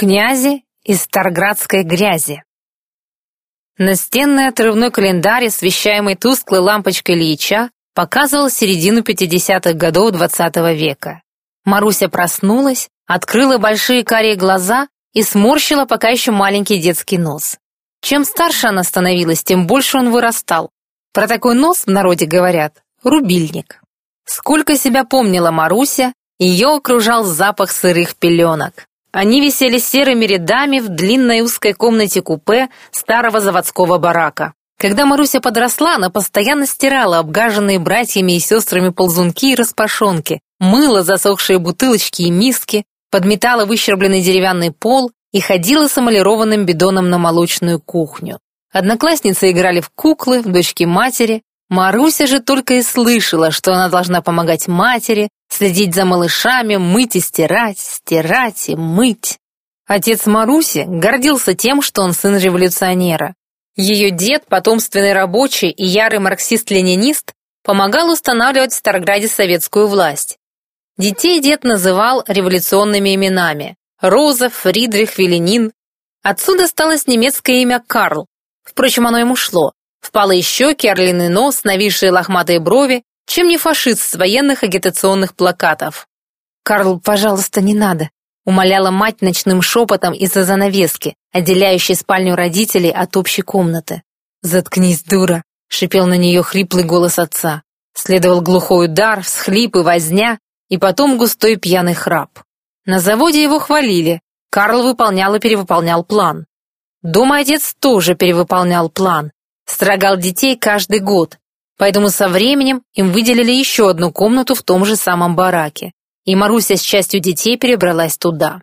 Князи из Старградской грязи. Настенный отрывной календарь, освещаемый тусклой лампочкой Ильича, показывал середину 50-х годов XX -го века. Маруся проснулась, открыла большие карие глаза и сморщила пока еще маленький детский нос. Чем старше она становилась, тем больше он вырастал. Про такой нос в народе говорят «рубильник». Сколько себя помнила Маруся, ее окружал запах сырых пеленок. Они висели серыми рядами в длинной узкой комнате купе старого заводского барака. Когда Маруся подросла, она постоянно стирала обгаженные братьями и сестрами ползунки и распашонки, мыла засохшие бутылочки и миски, подметала выщербленный деревянный пол и ходила с эмалированным бидоном на молочную кухню. Одноклассницы играли в куклы, в дочки матери. Маруся же только и слышала, что она должна помогать матери, следить за малышами, мыть и стирать, стирать и мыть. Отец Маруси гордился тем, что он сын революционера. Ее дед, потомственный рабочий и ярый марксист-ленинист, помогал устанавливать в Старграде советскую власть. Детей дед называл революционными именами – Роза, Фридрих, Веленин. Отсюда осталось немецкое имя Карл. Впрочем, оно ему шло. Впалые щеки, орлиный нос, нависшие лохматые брови чем не фашист с военных агитационных плакатов. «Карл, пожалуйста, не надо», — умоляла мать ночным шепотом из-за занавески, отделяющей спальню родителей от общей комнаты. «Заткнись, дура», — шипел на нее хриплый голос отца. Следовал глухой удар, всхлип и возня, и потом густой пьяный храп. На заводе его хвалили. Карл выполнял и перевыполнял план. Дома отец тоже перевыполнял план. Строгал детей каждый год, Поэтому со временем им выделили еще одну комнату в том же самом бараке, и Маруся с частью детей перебралась туда.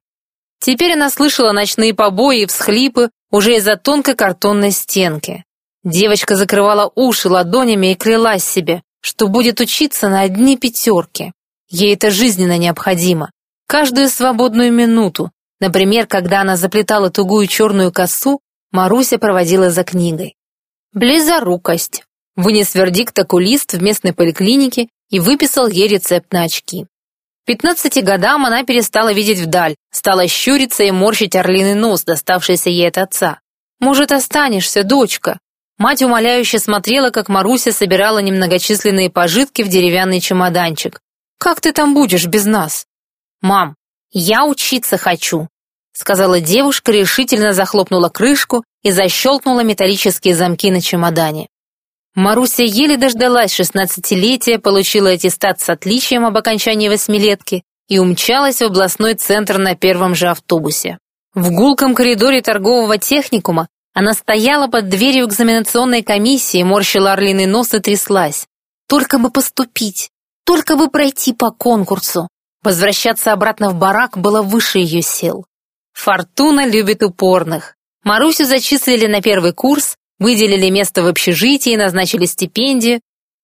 Теперь она слышала ночные побои и всхлипы уже из-за тонкой картонной стенки. Девочка закрывала уши ладонями и клялась себе, что будет учиться на одни пятерки. Ей это жизненно необходимо. Каждую свободную минуту, например, когда она заплетала тугую черную косу, Маруся проводила за книгой. Близорукость. Вынес вердикт окулист в местной поликлинике и выписал ей рецепт на очки. К 15 годам она перестала видеть вдаль, стала щуриться и морщить орлиный нос, доставшийся ей от отца. «Может, останешься, дочка?» Мать умоляюще смотрела, как Маруся собирала немногочисленные пожитки в деревянный чемоданчик. «Как ты там будешь без нас?» «Мам, я учиться хочу», — сказала девушка, решительно захлопнула крышку и защелкнула металлические замки на чемодане. Маруся еле дождалась шестнадцатилетия, получила аттестат с отличием об окончании восьмилетки и умчалась в областной центр на первом же автобусе. В гулком коридоре торгового техникума она стояла под дверью экзаменационной комиссии, морщила орлиный нос и тряслась. Только бы поступить, только бы пройти по конкурсу. Возвращаться обратно в барак было выше ее сил. Фортуна любит упорных. Марусю зачислили на первый курс, Выделили место в общежитии, назначили стипендию,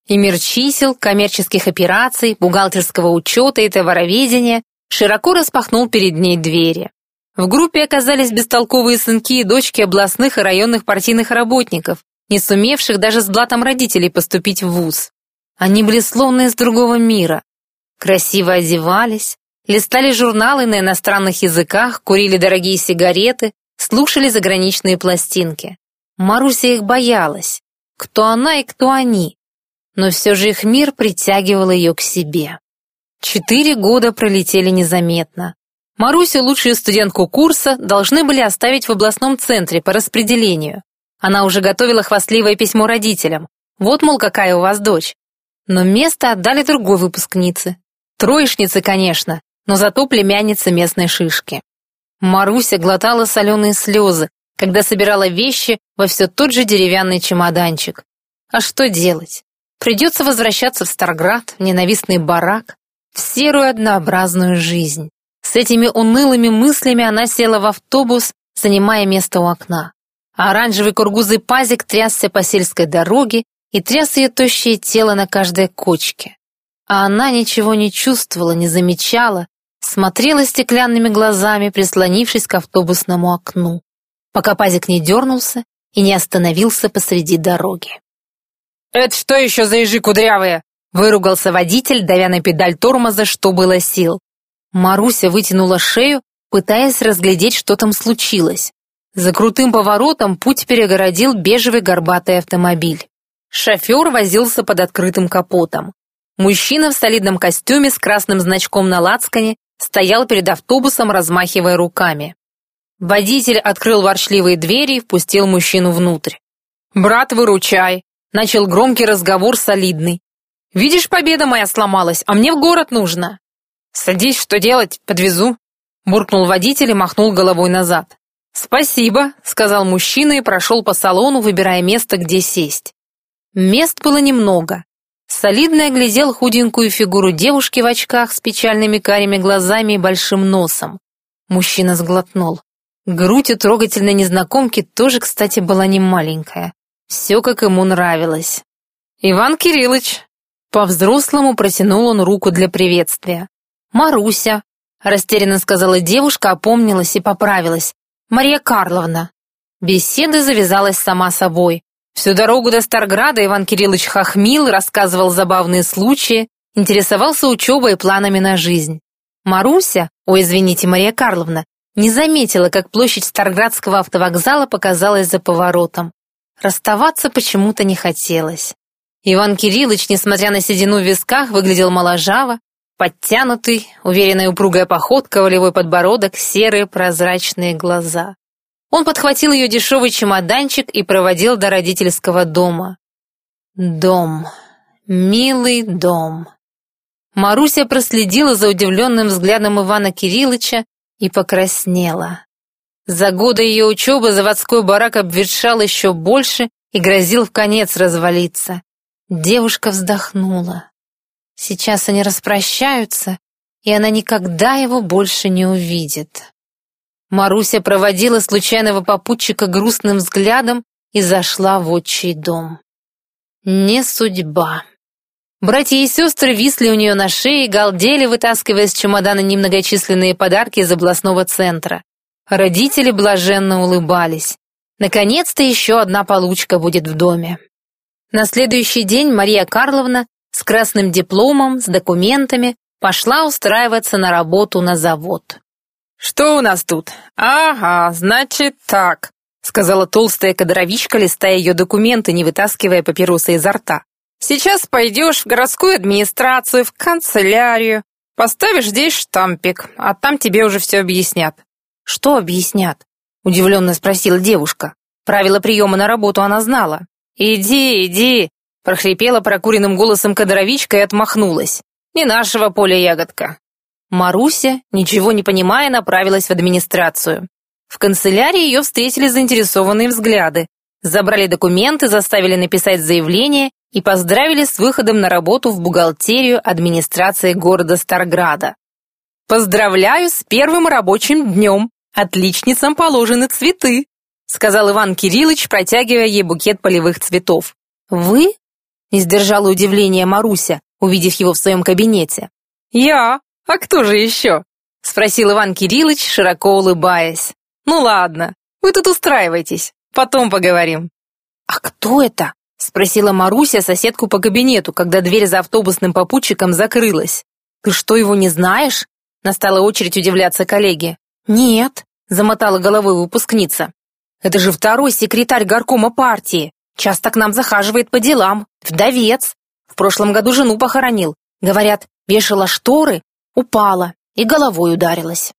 и мир чисел, коммерческих операций, бухгалтерского учета и товароведения широко распахнул перед ней двери. В группе оказались бестолковые сынки и дочки областных и районных партийных работников, не сумевших даже с блатом родителей поступить в вуз. Они были словно из другого мира. Красиво одевались, листали журналы на иностранных языках, курили дорогие сигареты, слушали заграничные пластинки. Маруся их боялась. Кто она и кто они? Но все же их мир притягивал ее к себе. Четыре года пролетели незаметно. Марусю, лучшую студентку курса, должны были оставить в областном центре по распределению. Она уже готовила хвастливое письмо родителям. Вот, мол, какая у вас дочь. Но место отдали другой выпускнице. Троечнице, конечно, но зато племяннице местной шишки. Маруся глотала соленые слезы, когда собирала вещи во все тот же деревянный чемоданчик. А что делать? Придется возвращаться в Старград, в ненавистный барак, в серую однообразную жизнь. С этими унылыми мыслями она села в автобус, занимая место у окна. А оранжевый кургузый пазик трясся по сельской дороге и тряс ее тощее тело на каждой кочке. А она ничего не чувствовала, не замечала, смотрела стеклянными глазами, прислонившись к автобусному окну пока пазик не дернулся и не остановился посреди дороги. «Это что еще за ежи кудрявые?» Выругался водитель, давя на педаль тормоза, что было сил. Маруся вытянула шею, пытаясь разглядеть, что там случилось. За крутым поворотом путь перегородил бежевый горбатый автомобиль. Шофер возился под открытым капотом. Мужчина в солидном костюме с красным значком на лацкане стоял перед автобусом, размахивая руками. Водитель открыл ворчливые двери и впустил мужчину внутрь. «Брат, выручай!» — начал громкий разговор солидный. «Видишь, победа моя сломалась, а мне в город нужно!» «Садись, что делать, подвезу!» — буркнул водитель и махнул головой назад. «Спасибо», — сказал мужчина и прошел по салону, выбирая место, где сесть. Мест было немного. Солидно оглядел худенькую фигуру девушки в очках с печальными карими глазами и большим носом. Мужчина сглотнул. Грудь у трогательной незнакомки тоже, кстати, была не маленькая. Все, как ему нравилось. «Иван Кириллович!» По-взрослому протянул он руку для приветствия. «Маруся!» Растерянно сказала девушка, опомнилась и поправилась. «Мария Карловна!» Беседа завязалась сама собой. Всю дорогу до Старграда Иван Кириллович хохмил, рассказывал забавные случаи, интересовался учебой и планами на жизнь. Маруся, ой, извините, Мария Карловна, не заметила, как площадь Старградского автовокзала показалась за поворотом. Расставаться почему-то не хотелось. Иван Кириллович, несмотря на седину в висках, выглядел моложаво, подтянутый, уверенная упругая походка, волевой подбородок, серые прозрачные глаза. Он подхватил ее дешевый чемоданчик и проводил до родительского дома. Дом. Милый дом. Маруся проследила за удивленным взглядом Ивана Кирилловича, и покраснела. За годы ее учебы заводской барак обветшал еще больше и грозил в конец развалиться. Девушка вздохнула. Сейчас они распрощаются, и она никогда его больше не увидит. Маруся проводила случайного попутчика грустным взглядом и зашла в отчий дом. Не судьба. Братья и сестры висли у нее на шее, галдели, вытаскивая из чемодана немногочисленные подарки из областного центра. Родители блаженно улыбались. Наконец-то еще одна получка будет в доме. На следующий день Мария Карловна с красным дипломом, с документами, пошла устраиваться на работу на завод. «Что у нас тут? Ага, значит так», — сказала толстая кадровичка, листая ее документы, не вытаскивая папиросы изо рта. Сейчас пойдешь в городскую администрацию, в канцелярию, поставишь здесь штампик, а там тебе уже все объяснят». «Что объяснят?» — удивленно спросила девушка. Правила приема на работу она знала. «Иди, иди!» — прохрипела прокуренным голосом кадровичка и отмахнулась. «Не нашего поля ягодка». Маруся, ничего не понимая, направилась в администрацию. В канцелярии ее встретили заинтересованные взгляды. Забрали документы, заставили написать заявление и поздравили с выходом на работу в бухгалтерию администрации города Старграда. «Поздравляю с первым рабочим днем! Отличницам положены цветы!» сказал Иван Кириллович, протягивая ей букет полевых цветов. «Вы?» — не сдержала удивления Маруся, увидев его в своем кабинете. «Я? А кто же еще?» — спросил Иван Кириллович, широко улыбаясь. «Ну ладно, вы тут устраивайтесь, потом поговорим». «А кто это?» Спросила Маруся соседку по кабинету, когда дверь за автобусным попутчиком закрылась. «Ты что, его не знаешь?» Настала очередь удивляться коллеге. «Нет», — замотала головой выпускница. «Это же второй секретарь горкома партии. Часто к нам захаживает по делам. Вдовец. В прошлом году жену похоронил. Говорят, вешала шторы, упала и головой ударилась».